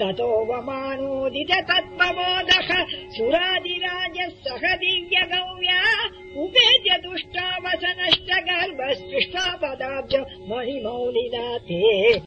ततोऽवमानोदित तत्पमोदः सुरादिराजः सह दिव्य गौव्या उपेत्युष्टावसनश्च गर्वपदाब्ज पदाब्ज निदा ते